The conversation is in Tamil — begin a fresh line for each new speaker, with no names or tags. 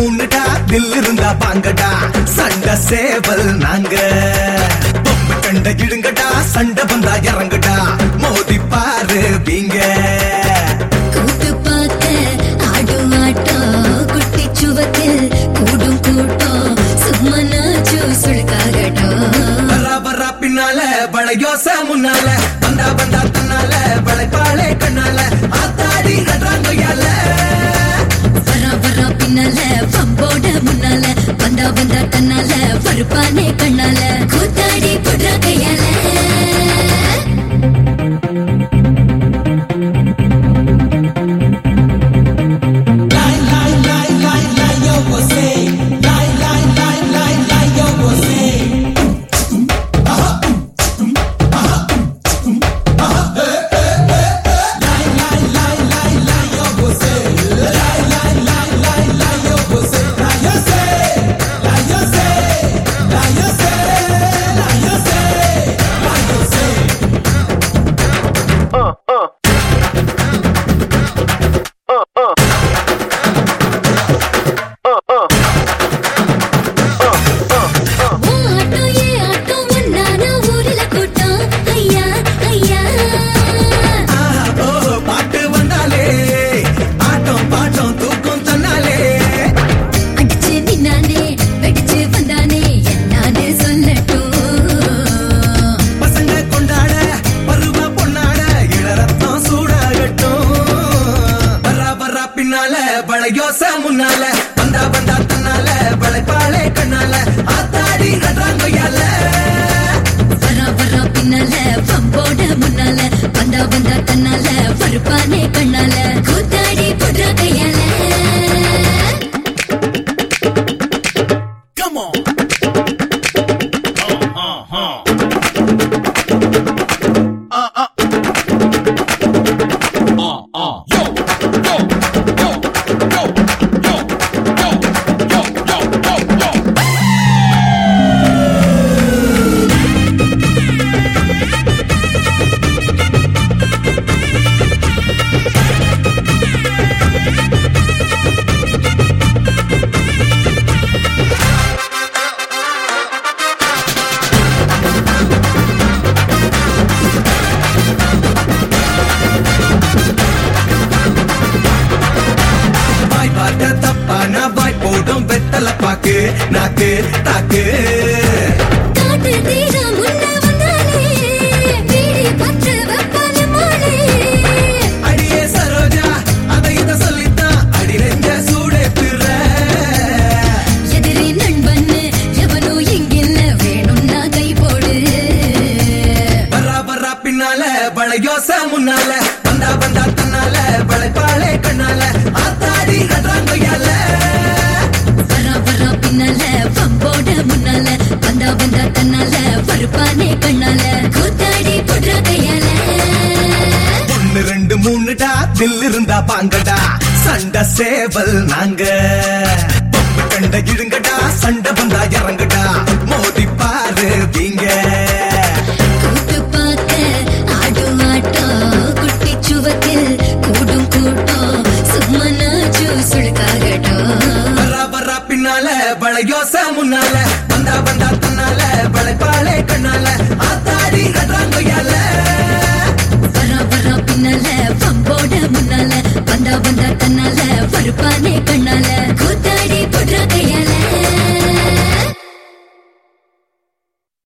மூணுடா தில் இருந்தா பாங்கடா சண்டை சேவல் நாங்க. பொம்பு கண்ட இடுங்கடா சண்டை வந்தா இறங்குடா. மோதி பாரு வீங்க.
கூத்து பார்க்க ஆடும் ஆட்டம் குட்டி சுவத்தில் கூடும் கூட்டம் சும்மனாச்சு சுழுக்காகட்டும்
வரா வரா பின்னால வளையோச முன்னால. வந்தா வந்தா தன்னால வளைப்பாளே கண்ணால. ஆத்தாடி
வரா கம்போட முன்னால வந்தா வந்தா தன்னால வருப்பானே கண்ணால. கூத்தாடி
வந்தா தன்னால
பருப்பானே கண்ணால
வரா வரா பின்னால வளையோச முன்னால. வந்தா வந்தா தன்னால வளைப்பாளே கண்ணால. ஆத்தாடி நன்றாங்கொய்யால
பருப்பானே கண்ணால கூத்தாடி புடுற கையால.
ஒன்னு ரெண்டு மூணுடா தில் இருந்தா பாங்கடா. சண்டை சேவல் நாங்க. பம்பு கண்ட இடுங்கடா சண்டை வந்தா இறங்குடா. மோதி பாரு வீங்க.
சுழுக்காகட்டும்
வரா வரா பின்னால வளையோச
முன்னால. வந்தா வந்தா தன்னால பருப்பானே கண்ணால.